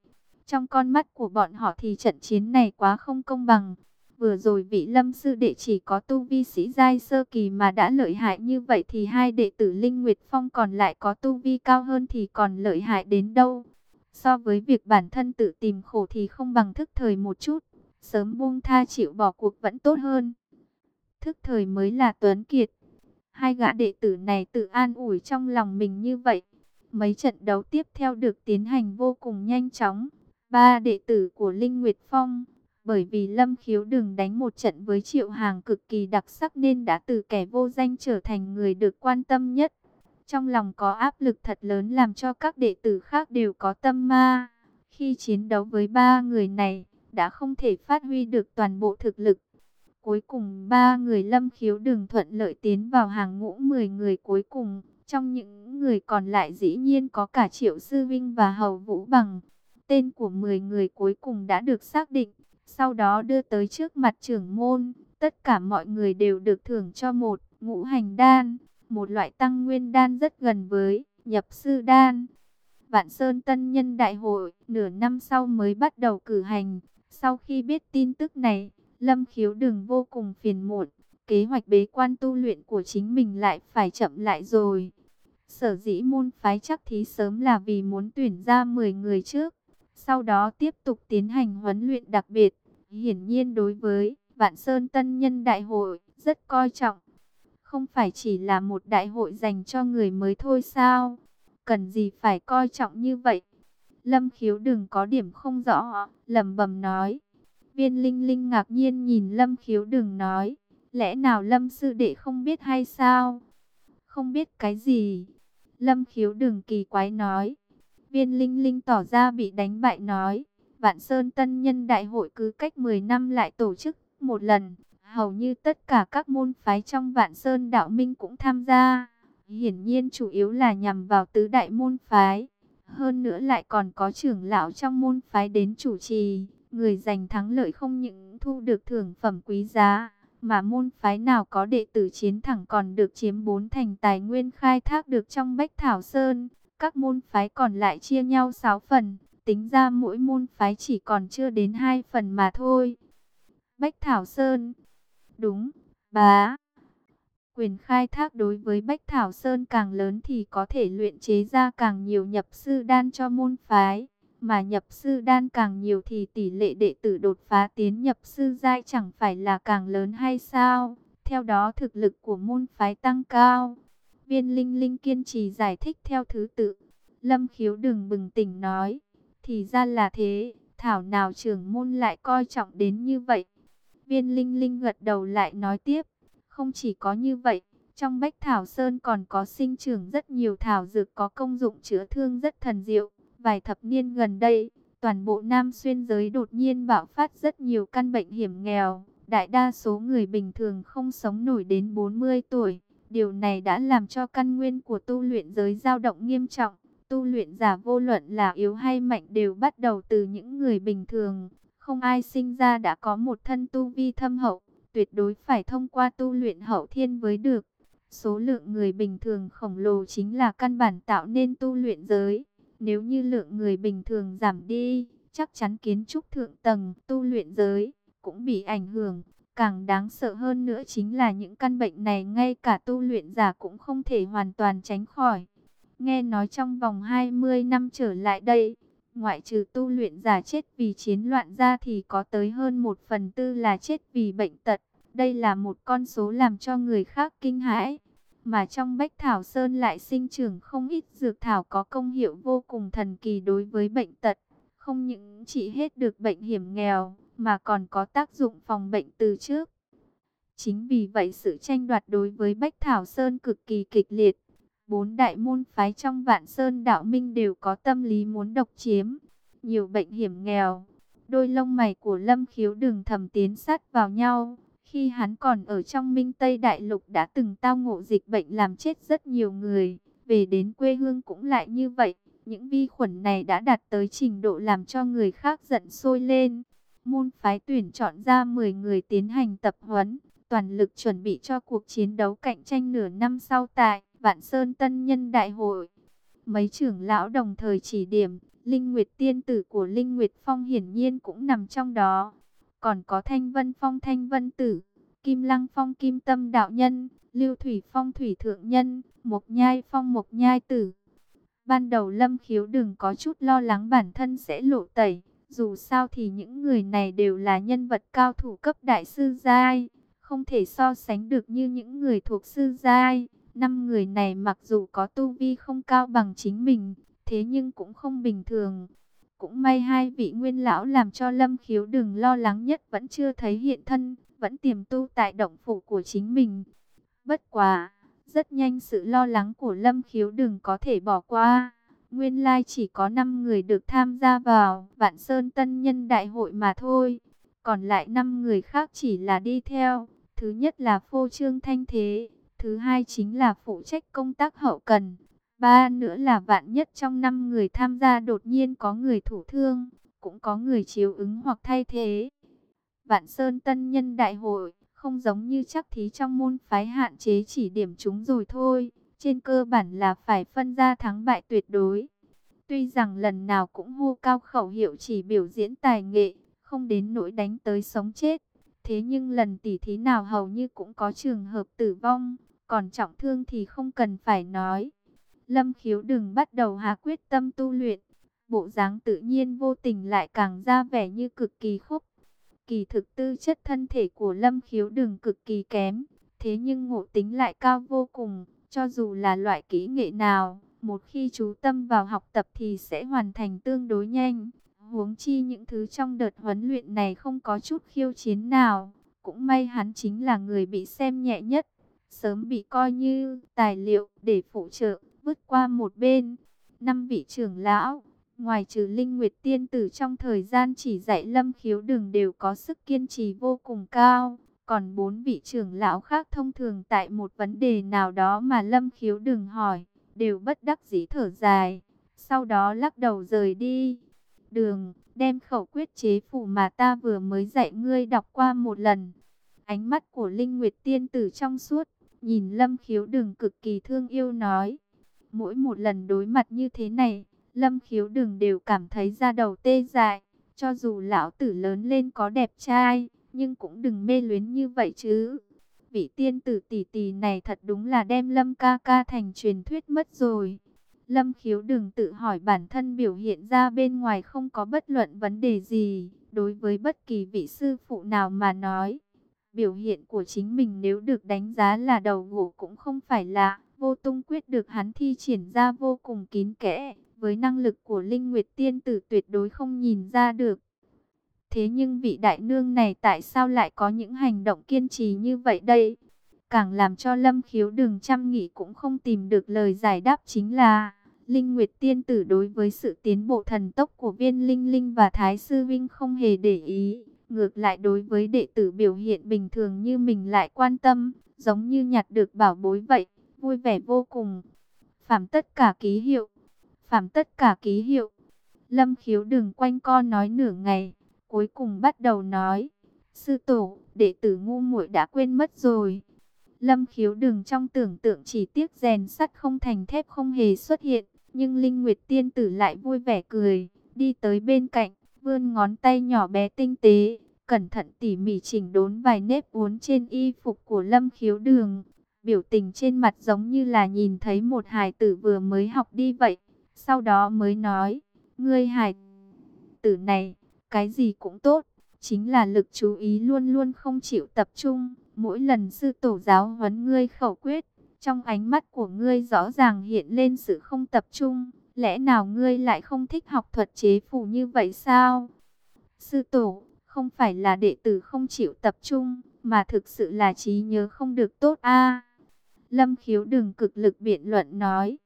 Trong con mắt của bọn họ thì trận chiến này quá không công bằng. Vừa rồi vị lâm sư đệ chỉ có tu vi sĩ giai sơ kỳ mà đã lợi hại như vậy thì hai đệ tử Linh Nguyệt Phong còn lại có tu vi cao hơn thì còn lợi hại đến đâu. So với việc bản thân tự tìm khổ thì không bằng thức thời một chút, sớm buông tha chịu bỏ cuộc vẫn tốt hơn. Thức thời mới là tuấn kiệt. Hai gã đệ tử này tự an ủi trong lòng mình như vậy. Mấy trận đấu tiếp theo được tiến hành vô cùng nhanh chóng. Ba đệ tử của Linh Nguyệt Phong bởi vì Lâm Khiếu đường đánh một trận với triệu hàng cực kỳ đặc sắc nên đã từ kẻ vô danh trở thành người được quan tâm nhất. Trong lòng có áp lực thật lớn làm cho các đệ tử khác đều có tâm ma. Khi chiến đấu với ba người này, đã không thể phát huy được toàn bộ thực lực. Cuối cùng ba người lâm khiếu đường thuận lợi tiến vào hàng ngũ 10 người cuối cùng. Trong những người còn lại dĩ nhiên có cả Triệu Sư Vinh và Hầu Vũ Bằng. Tên của 10 người cuối cùng đã được xác định. Sau đó đưa tới trước mặt trưởng môn, tất cả mọi người đều được thưởng cho một ngũ hành đan, một loại tăng nguyên đan rất gần với nhập sư đan. Vạn Sơn Tân Nhân Đại hội nửa năm sau mới bắt đầu cử hành. Sau khi biết tin tức này, Lâm Khiếu đừng vô cùng phiền muộn. Kế hoạch bế quan tu luyện của chính mình lại phải chậm lại rồi. Sở dĩ môn phái chắc thí sớm là vì muốn tuyển ra 10 người trước. Sau đó tiếp tục tiến hành huấn luyện đặc biệt. Hiển nhiên đối với Vạn Sơn Tân Nhân Đại hội rất coi trọng. Không phải chỉ là một đại hội dành cho người mới thôi sao? Cần gì phải coi trọng như vậy? Lâm khiếu đừng có điểm không rõ, lầm bầm nói. Viên Linh Linh ngạc nhiên nhìn Lâm khiếu đừng nói. Lẽ nào Lâm sư đệ không biết hay sao? Không biết cái gì? Lâm khiếu đừng kỳ quái nói. Viên Linh Linh tỏ ra bị đánh bại nói. Vạn Sơn Tân Nhân Đại hội cứ cách 10 năm lại tổ chức một lần. Hầu như tất cả các môn phái trong Vạn Sơn Đạo Minh cũng tham gia. Hiển nhiên chủ yếu là nhằm vào tứ đại môn phái. Hơn nữa lại còn có trưởng lão trong môn phái đến chủ trì. Người giành thắng lợi không những thu được thưởng phẩm quý giá. Mà môn phái nào có đệ tử chiến thẳng còn được chiếm bốn thành tài nguyên khai thác được trong Bách Thảo Sơn. Các môn phái còn lại chia nhau 6 phần. Tính ra mỗi môn phái chỉ còn chưa đến 2 phần mà thôi. Bách Thảo Sơn Đúng, bá. Quyền khai thác đối với Bách Thảo Sơn càng lớn thì có thể luyện chế ra càng nhiều nhập sư đan cho môn phái. Mà nhập sư đan càng nhiều thì tỷ lệ đệ tử đột phá tiến nhập sư giai chẳng phải là càng lớn hay sao? Theo đó thực lực của môn phái tăng cao. Viên Linh Linh kiên trì giải thích theo thứ tự. Lâm khiếu đừng bừng tỉnh nói. Thì ra là thế, thảo nào trưởng môn lại coi trọng đến như vậy. Viên Linh Linh gật đầu lại nói tiếp, không chỉ có như vậy, trong Bách Thảo Sơn còn có sinh trưởng rất nhiều thảo dược có công dụng chữa thương rất thần diệu. Vài thập niên gần đây, toàn bộ Nam Xuyên giới đột nhiên bạo phát rất nhiều căn bệnh hiểm nghèo. Đại đa số người bình thường không sống nổi đến 40 tuổi. Điều này đã làm cho căn nguyên của tu luyện giới dao động nghiêm trọng. Tu luyện giả vô luận là yếu hay mạnh đều bắt đầu từ những người bình thường. Không ai sinh ra đã có một thân tu vi thâm hậu, tuyệt đối phải thông qua tu luyện hậu thiên với được. Số lượng người bình thường khổng lồ chính là căn bản tạo nên tu luyện giới. Nếu như lượng người bình thường giảm đi, chắc chắn kiến trúc thượng tầng tu luyện giới cũng bị ảnh hưởng. Càng đáng sợ hơn nữa chính là những căn bệnh này ngay cả tu luyện giả cũng không thể hoàn toàn tránh khỏi. Nghe nói trong vòng 20 năm trở lại đây, Ngoại trừ tu luyện giả chết vì chiến loạn ra thì có tới hơn một phần tư là chết vì bệnh tật. Đây là một con số làm cho người khác kinh hãi. Mà trong Bách Thảo Sơn lại sinh trưởng không ít dược thảo có công hiệu vô cùng thần kỳ đối với bệnh tật. Không những trị hết được bệnh hiểm nghèo, mà còn có tác dụng phòng bệnh từ trước. Chính vì vậy sự tranh đoạt đối với Bách Thảo Sơn cực kỳ kịch liệt. Bốn đại môn phái trong vạn sơn đạo minh đều có tâm lý muốn độc chiếm. Nhiều bệnh hiểm nghèo. Đôi lông mày của lâm khiếu đường thầm tiến sát vào nhau. Khi hắn còn ở trong minh Tây Đại Lục đã từng tao ngộ dịch bệnh làm chết rất nhiều người. Về đến quê hương cũng lại như vậy. Những vi khuẩn này đã đạt tới trình độ làm cho người khác giận sôi lên. Môn phái tuyển chọn ra 10 người tiến hành tập huấn, toàn lực chuẩn bị cho cuộc chiến đấu cạnh tranh nửa năm sau tại Vạn Sơn Tân Nhân Đại Hội. Mấy trưởng lão đồng thời chỉ điểm, Linh Nguyệt tiên tử của Linh Nguyệt Phong hiển nhiên cũng nằm trong đó. Còn có Thanh Vân Phong Thanh Vân Tử, Kim Lăng Phong Kim Tâm Đạo Nhân, Lưu Thủy Phong Thủy Thượng Nhân, Mộc Nhai Phong Mộc Nhai Tử. Ban đầu Lâm Khiếu đừng có chút lo lắng bản thân sẽ lộ tẩy. Dù sao thì những người này đều là nhân vật cao thủ cấp đại sư giai, không thể so sánh được như những người thuộc sư giai. Năm người này mặc dù có tu vi không cao bằng chính mình, thế nhưng cũng không bình thường. Cũng may hai vị nguyên lão làm cho Lâm Khiếu đừng lo lắng nhất vẫn chưa thấy hiện thân, vẫn tiềm tu tại động phủ của chính mình. Bất quá, rất nhanh sự lo lắng của Lâm Khiếu đừng có thể bỏ qua. Nguyên lai chỉ có 5 người được tham gia vào Vạn Sơn Tân Nhân Đại hội mà thôi. Còn lại 5 người khác chỉ là đi theo. Thứ nhất là phô trương thanh thế, Thứ hai chính là phụ trách công tác hậu cần. Ba nữa là vạn nhất trong năm người tham gia đột nhiên có người thủ thương, cũng có người chiếu ứng hoặc thay thế. Vạn Sơn Tân Nhân Đại hội, không giống như chắc thí trong môn phái hạn chế chỉ điểm chúng rồi thôi. trên cơ bản là phải phân ra thắng bại tuyệt đối. Tuy rằng lần nào cũng hô cao khẩu hiệu chỉ biểu diễn tài nghệ, không đến nỗi đánh tới sống chết. Thế nhưng lần tỉ thí nào hầu như cũng có trường hợp tử vong, còn trọng thương thì không cần phải nói. Lâm khiếu đừng bắt đầu hạ quyết tâm tu luyện, bộ dáng tự nhiên vô tình lại càng ra vẻ như cực kỳ khúc. Kỳ thực tư chất thân thể của Lâm khiếu đừng cực kỳ kém, thế nhưng ngộ tính lại cao vô cùng, cho dù là loại kỹ nghệ nào, một khi chú tâm vào học tập thì sẽ hoàn thành tương đối nhanh. Huống chi những thứ trong đợt huấn luyện này không có chút khiêu chiến nào, cũng may hắn chính là người bị xem nhẹ nhất, sớm bị coi như tài liệu để phụ trợ, vứt qua một bên. Năm vị trưởng lão, ngoài trừ Linh Nguyệt Tiên Tử trong thời gian chỉ dạy lâm khiếu đường đều có sức kiên trì vô cùng cao. Còn bốn vị trưởng lão khác thông thường tại một vấn đề nào đó mà lâm khiếu đường hỏi, đều bất đắc dĩ thở dài, sau đó lắc đầu rời đi. Đường, đem khẩu quyết chế phủ mà ta vừa mới dạy ngươi đọc qua một lần. Ánh mắt của Linh Nguyệt Tiên Tử trong suốt, nhìn lâm khiếu đường cực kỳ thương yêu nói. Mỗi một lần đối mặt như thế này, lâm khiếu đường đều cảm thấy da đầu tê dại. Cho dù lão tử lớn lên có đẹp trai, nhưng cũng đừng mê luyến như vậy chứ. Vị tiên tử tỷ tỷ này thật đúng là đem lâm ca ca thành truyền thuyết mất rồi. Lâm khiếu đừng tự hỏi bản thân biểu hiện ra bên ngoài không có bất luận vấn đề gì. Đối với bất kỳ vị sư phụ nào mà nói, biểu hiện của chính mình nếu được đánh giá là đầu gỗ cũng không phải lạ. Vô tung quyết được hắn thi triển ra vô cùng kín kẽ, với năng lực của Linh Nguyệt Tiên Tử tuyệt đối không nhìn ra được. Thế nhưng vị đại nương này tại sao lại có những hành động kiên trì như vậy đây? Càng làm cho Lâm Khiếu đừng chăm nghĩ cũng không tìm được lời giải đáp chính là Linh Nguyệt Tiên Tử đối với sự tiến bộ thần tốc của viên Linh Linh và Thái Sư Vinh không hề để ý. Ngược lại đối với đệ tử biểu hiện bình thường như mình lại quan tâm, giống như nhặt được bảo bối vậy, vui vẻ vô cùng. Phạm tất cả ký hiệu, phạm tất cả ký hiệu. Lâm khiếu đừng quanh co nói nửa ngày, cuối cùng bắt đầu nói. Sư tổ, đệ tử ngu muội đã quên mất rồi. Lâm khiếu đừng trong tưởng tượng chỉ tiếc rèn sắt không thành thép không hề xuất hiện. Nhưng Linh Nguyệt tiên tử lại vui vẻ cười, đi tới bên cạnh, vươn ngón tay nhỏ bé tinh tế, cẩn thận tỉ mỉ chỉnh đốn vài nếp uốn trên y phục của Lâm khiếu đường. Biểu tình trên mặt giống như là nhìn thấy một hài tử vừa mới học đi vậy. Sau đó mới nói, ngươi hài tử này, cái gì cũng tốt, chính là lực chú ý luôn luôn không chịu tập trung. Mỗi lần sư tổ giáo huấn ngươi khẩu quyết, trong ánh mắt của ngươi rõ ràng hiện lên sự không tập trung. Lẽ nào ngươi lại không thích học thuật chế phù như vậy sao? Sư tổ, không phải là đệ tử không chịu tập trung, mà thực sự là trí nhớ không được tốt a. Lâm khiếu đừng cực lực biện luận nói.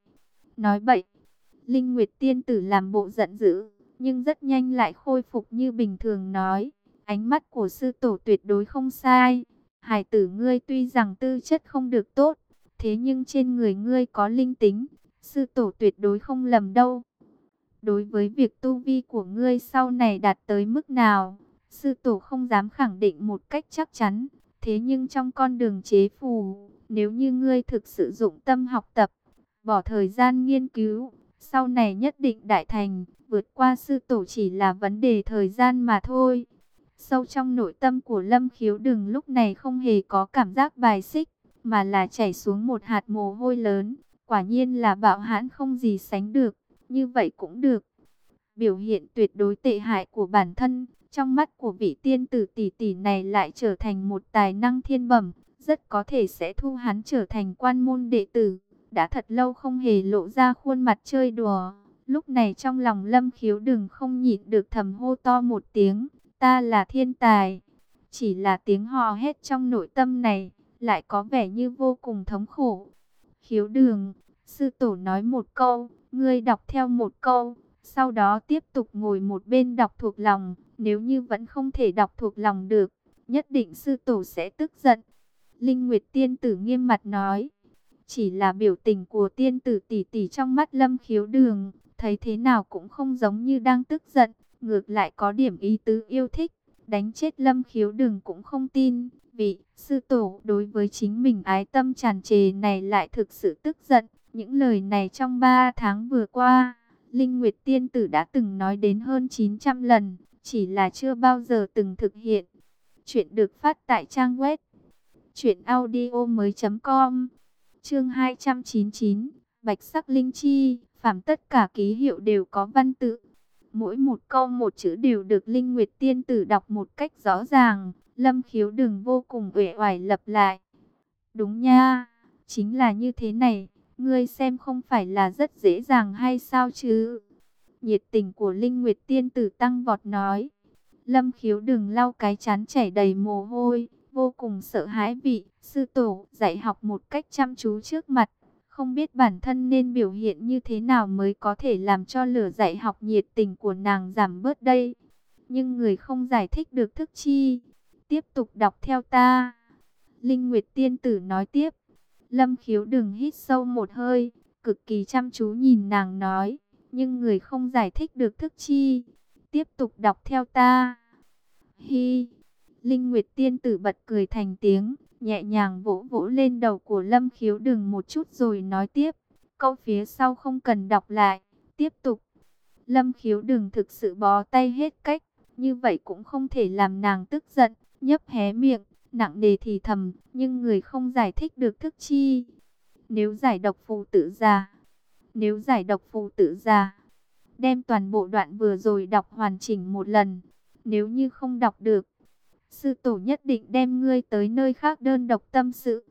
Nói bậy, Linh Nguyệt Tiên Tử làm bộ giận dữ, nhưng rất nhanh lại khôi phục như bình thường nói. Ánh mắt của sư tổ tuyệt đối không sai. Hải tử ngươi tuy rằng tư chất không được tốt, thế nhưng trên người ngươi có linh tính, sư tổ tuyệt đối không lầm đâu. Đối với việc tu vi của ngươi sau này đạt tới mức nào, sư tổ không dám khẳng định một cách chắc chắn. Thế nhưng trong con đường chế phù, nếu như ngươi thực sự dụng tâm học tập, bỏ thời gian nghiên cứu, sau này nhất định đại thành, vượt qua sư tổ chỉ là vấn đề thời gian mà thôi. Sâu trong nội tâm của Lâm Khiếu Đừng lúc này không hề có cảm giác bài xích, mà là chảy xuống một hạt mồ hôi lớn. Quả nhiên là bạo hãn không gì sánh được, như vậy cũng được. Biểu hiện tuyệt đối tệ hại của bản thân, trong mắt của vị tiên tử tỷ tỷ này lại trở thành một tài năng thiên bẩm, rất có thể sẽ thu hắn trở thành quan môn đệ tử. Đã thật lâu không hề lộ ra khuôn mặt chơi đùa. Lúc này trong lòng lâm khiếu đừng không nhịn được thầm hô to một tiếng. Ta là thiên tài. Chỉ là tiếng hò hét trong nội tâm này. Lại có vẻ như vô cùng thống khổ. Khiếu đường. Sư tổ nói một câu. Ngươi đọc theo một câu. Sau đó tiếp tục ngồi một bên đọc thuộc lòng. Nếu như vẫn không thể đọc thuộc lòng được. Nhất định sư tổ sẽ tức giận. Linh Nguyệt Tiên Tử nghiêm mặt nói. Chỉ là biểu tình của tiên tử tỷ tỷ trong mắt lâm khiếu đường, thấy thế nào cũng không giống như đang tức giận, ngược lại có điểm ý tứ yêu thích. Đánh chết lâm khiếu đường cũng không tin, Vị sư tổ đối với chính mình ái tâm tràn trề này lại thực sự tức giận. Những lời này trong ba tháng vừa qua, Linh Nguyệt Tiên Tử đã từng nói đến hơn 900 lần, chỉ là chưa bao giờ từng thực hiện. Chuyện được phát tại trang web truyệnaudiomoi.com. Chương 299, Bạch sắc linh chi, phạm tất cả ký hiệu đều có văn tự. Mỗi một câu một chữ đều được Linh Nguyệt Tiên Tử đọc một cách rõ ràng, Lâm Khiếu đừng vô cùng uể oải lặp lại. Đúng nha, chính là như thế này, ngươi xem không phải là rất dễ dàng hay sao chứ? Nhiệt tình của Linh Nguyệt Tiên Tử tăng vọt nói. Lâm Khiếu đừng lau cái chán chảy đầy mồ hôi, vô cùng sợ hãi vị sư tổ dạy học một cách chăm chú trước mặt. Không biết bản thân nên biểu hiện như thế nào mới có thể làm cho lửa dạy học nhiệt tình của nàng giảm bớt đây. Nhưng người không giải thích được thức chi. Tiếp tục đọc theo ta. Linh Nguyệt Tiên Tử nói tiếp. Lâm khiếu đừng hít sâu một hơi. Cực kỳ chăm chú nhìn nàng nói. Nhưng người không giải thích được thức chi. Tiếp tục đọc theo ta. Hi. Linh Nguyệt Tiên Tử bật cười thành tiếng nhẹ nhàng vỗ vỗ lên đầu của Lâm Khiếu đừng một chút rồi nói tiếp. Câu phía sau không cần đọc lại, tiếp tục. Lâm Khiếu đừng thực sự bó tay hết cách, như vậy cũng không thể làm nàng tức giận, nhấp hé miệng, nặng đề thì thầm, nhưng người không giải thích được thức chi. Nếu giải độc phù tự ra, nếu giải độc phù tự ra, đem toàn bộ đoạn vừa rồi đọc hoàn chỉnh một lần, nếu như không đọc được, sư tổ nhất định đem ngươi tới nơi khác đơn độc tâm sự.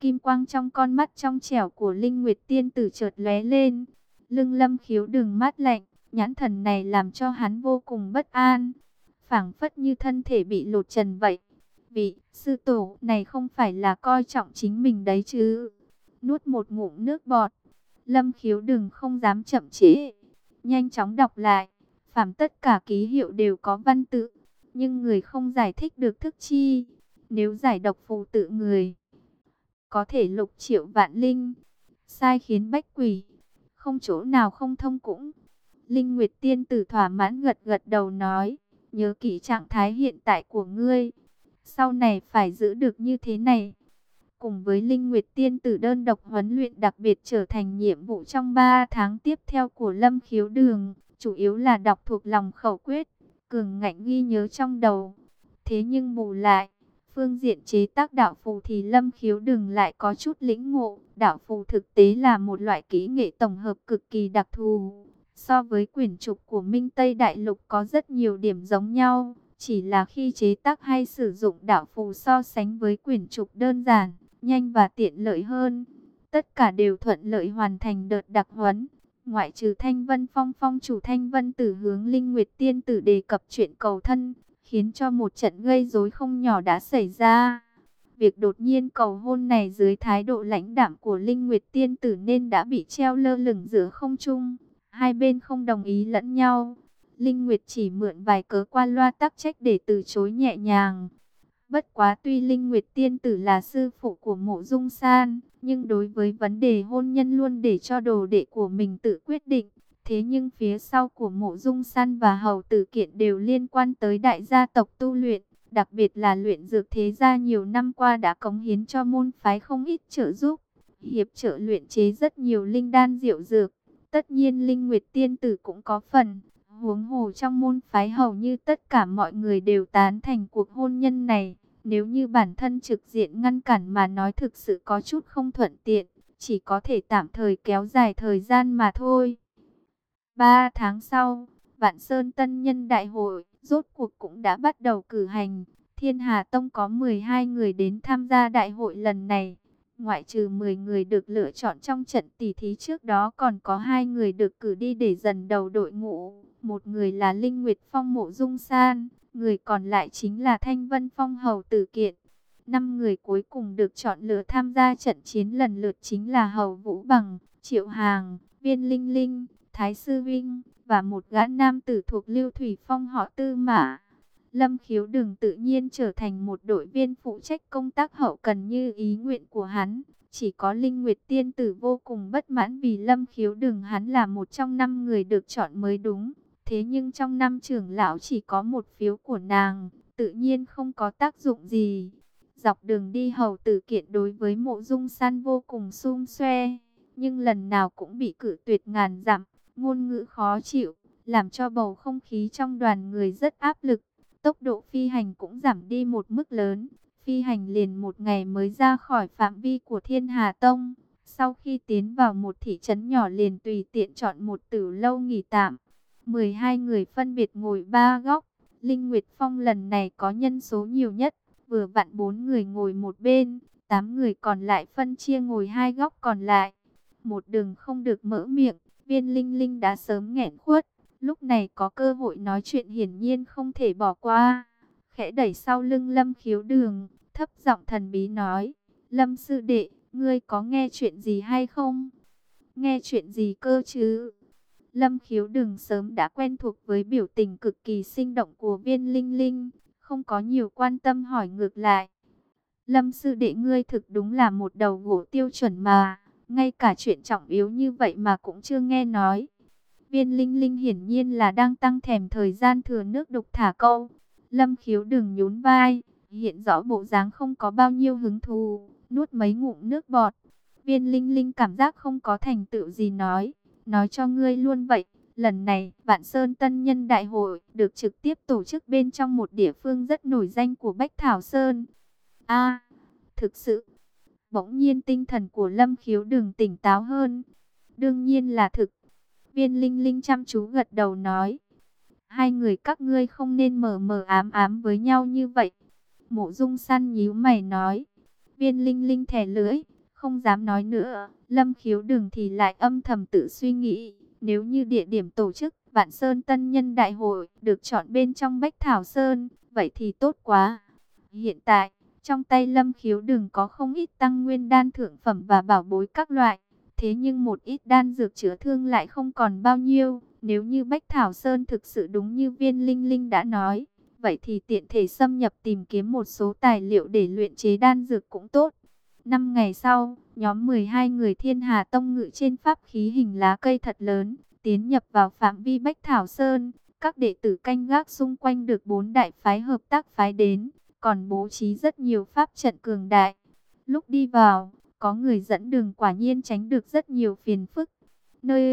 Kim quang trong con mắt trong trẻo của Linh Nguyệt Tiên tử chợt lóe lên. Lưng lâm khiếu đường mắt lạnh, nhãn thần này làm cho hắn vô cùng bất an. phảng phất như thân thể bị lột trần vậy. Vị sư tổ này không phải là coi trọng chính mình đấy chứ. Nuốt một ngụm nước bọt. Lâm khiếu đừng không dám chậm chế, Nhanh chóng đọc lại. phạm tất cả ký hiệu đều có văn tự nhưng người không giải thích được thức chi. Nếu giải độc phù tự người, có thể lục triệu vạn linh, sai khiến bách quỷ, không chỗ nào không thông cũng. Linh Nguyệt Tiên tử thỏa mãn gật gật đầu nói, nhớ kỹ trạng thái hiện tại của ngươi, sau này phải giữ được như thế này. Cùng với Linh Nguyệt Tiên tử đơn độc huấn luyện đặc biệt trở thành nhiệm vụ trong 3 tháng tiếp theo của Lâm Khiếu Đường, chủ yếu là đọc thuộc lòng khẩu quyết cường ngạnh ghi nhớ trong đầu. Thế nhưng bù lại, phương diện chế tác đạo phù thì lâm khiếu đừng lại có chút lĩnh ngộ. Đạo phù thực tế là một loại kỹ nghệ tổng hợp cực kỳ đặc thù. So với quyển trục của Minh Tây Đại Lục có rất nhiều điểm giống nhau. Chỉ là khi chế tác hay sử dụng đạo phù so sánh với quyển trục đơn giản, nhanh và tiện lợi hơn. Tất cả đều thuận lợi hoàn thành đợt đặc huấn. Ngoại trừ Thanh Vân Phong phong chủ Thanh Vân tử hướng Linh Nguyệt Tiên tử đề cập chuyện cầu thân, khiến cho một trận gây rối không nhỏ đã xảy ra. Việc đột nhiên cầu hôn này dưới thái độ lãnh đạm của Linh Nguyệt Tiên tử nên đã bị treo lơ lửng giữa không trung. Hai bên không đồng ý lẫn nhau. Linh Nguyệt chỉ mượn vài cớ qua loa tắc trách để từ chối nhẹ nhàng. Bất quá tuy Linh Nguyệt Tiên Tử là sư phụ của mộ dung san, nhưng đối với vấn đề hôn nhân luôn để cho đồ đệ của mình tự quyết định. Thế nhưng phía sau của mộ dung san và hầu tử kiện đều liên quan tới đại gia tộc tu luyện, đặc biệt là luyện dược thế gia nhiều năm qua đã cống hiến cho môn phái không ít trợ giúp, hiệp trợ luyện chế rất nhiều linh đan diệu dược. Tất nhiên Linh Nguyệt Tiên Tử cũng có phần, Huống hồ trong môn phái hầu như tất cả mọi người đều tán thành cuộc hôn nhân này. Nếu như bản thân trực diện ngăn cản mà nói thực sự có chút không thuận tiện, chỉ có thể tạm thời kéo dài thời gian mà thôi. Ba tháng sau, Vạn Sơn Tân Nhân Đại hội, rốt cuộc cũng đã bắt đầu cử hành. Thiên Hà Tông có 12 người đến tham gia đại hội lần này. Ngoại trừ 10 người được lựa chọn trong trận tỷ thí trước đó còn có hai người được cử đi để dần đầu đội ngũ. Một người là Linh Nguyệt Phong Mộ Dung San, người còn lại chính là Thanh Vân Phong Hầu Tử Kiện. Năm người cuối cùng được chọn lựa tham gia trận chiến lần lượt chính là Hầu Vũ Bằng, Triệu Hàng, Viên Linh Linh, Thái Sư Vinh và một gã nam tử thuộc Lưu Thủy Phong họ Tư Mã. Lâm Khiếu đường tự nhiên trở thành một đội viên phụ trách công tác hậu cần như ý nguyện của hắn. Chỉ có Linh Nguyệt Tiên Tử vô cùng bất mãn vì Lâm Khiếu đường hắn là một trong năm người được chọn mới đúng. Thế nhưng trong năm trưởng lão chỉ có một phiếu của nàng, tự nhiên không có tác dụng gì. Dọc đường đi hầu tử kiện đối với mộ dung san vô cùng xung xoe, nhưng lần nào cũng bị cử tuyệt ngàn dặm, ngôn ngữ khó chịu, làm cho bầu không khí trong đoàn người rất áp lực. Tốc độ phi hành cũng giảm đi một mức lớn, phi hành liền một ngày mới ra khỏi phạm vi của Thiên Hà Tông. Sau khi tiến vào một thị trấn nhỏ liền tùy tiện chọn một tử lâu nghỉ tạm. 12 người phân biệt ngồi ba góc. Linh Nguyệt Phong lần này có nhân số nhiều nhất, vừa vặn bốn người ngồi một bên, tám người còn lại phân chia ngồi hai góc còn lại. Một đường không được mở miệng, viên Linh Linh đã sớm nghẹn khuất, lúc này có cơ hội nói chuyện hiển nhiên không thể bỏ qua. Khẽ đẩy sau lưng Lâm Khiếu Đường, thấp giọng thần bí nói, Lâm Sư Đệ, ngươi có nghe chuyện gì hay không? Nghe chuyện gì cơ chứ? Lâm khiếu đừng sớm đã quen thuộc với biểu tình cực kỳ sinh động của viên linh linh, không có nhiều quan tâm hỏi ngược lại. Lâm sư đệ ngươi thực đúng là một đầu gỗ tiêu chuẩn mà, ngay cả chuyện trọng yếu như vậy mà cũng chưa nghe nói. Viên linh linh hiển nhiên là đang tăng thèm thời gian thừa nước đục thả câu. Lâm khiếu đừng nhún vai, hiện rõ bộ dáng không có bao nhiêu hứng thú, nuốt mấy ngụm nước bọt. Viên linh linh cảm giác không có thành tựu gì nói, nói cho ngươi luôn vậy. Lần này, Vạn Sơn Tân Nhân Đại hội được trực tiếp tổ chức bên trong một địa phương rất nổi danh của Bách Thảo Sơn. A, thực sự, bỗng nhiên tinh thần của Lâm Khiếu đừng tỉnh táo hơn. Đương nhiên là thực. Viên Linh Linh chăm chú gật đầu nói. Hai người các ngươi không nên mờ mờ ám ám với nhau như vậy. Mộ dung săn nhíu mày nói. Viên Linh Linh thẻ lưỡi, không dám nói nữa. Lâm khiếu đừng thì lại âm thầm tự suy nghĩ. Nếu như địa điểm tổ chức Vạn Sơn Tân Nhân Đại hội được chọn bên trong Bách Thảo Sơn, vậy thì tốt quá. Hiện tại, trong tay Lâm khiếu đừng có không ít tăng nguyên đan thượng phẩm và bảo bối các loại. Thế nhưng một ít đan dược chữa thương lại không còn bao nhiêu. Nếu như Bách Thảo Sơn thực sự đúng như viên Linh Linh đã nói, vậy thì tiện thể xâm nhập tìm kiếm một số tài liệu để luyện chế đan dược cũng tốt. Năm ngày sau, nhóm 12 người thiên hà tông ngự trên pháp khí hình lá cây thật lớn, tiến nhập vào phạm vi Bách Thảo Sơn. Các đệ tử canh gác xung quanh được bốn đại phái hợp tác phái đến, còn bố trí rất nhiều pháp trận cường đại. Lúc đi vào, có người dẫn đường quả nhiên tránh được rất nhiều phiền phức. Nơi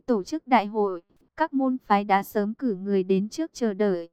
tổ chức đại hội, các môn phái đã sớm cử người đến trước chờ đợi.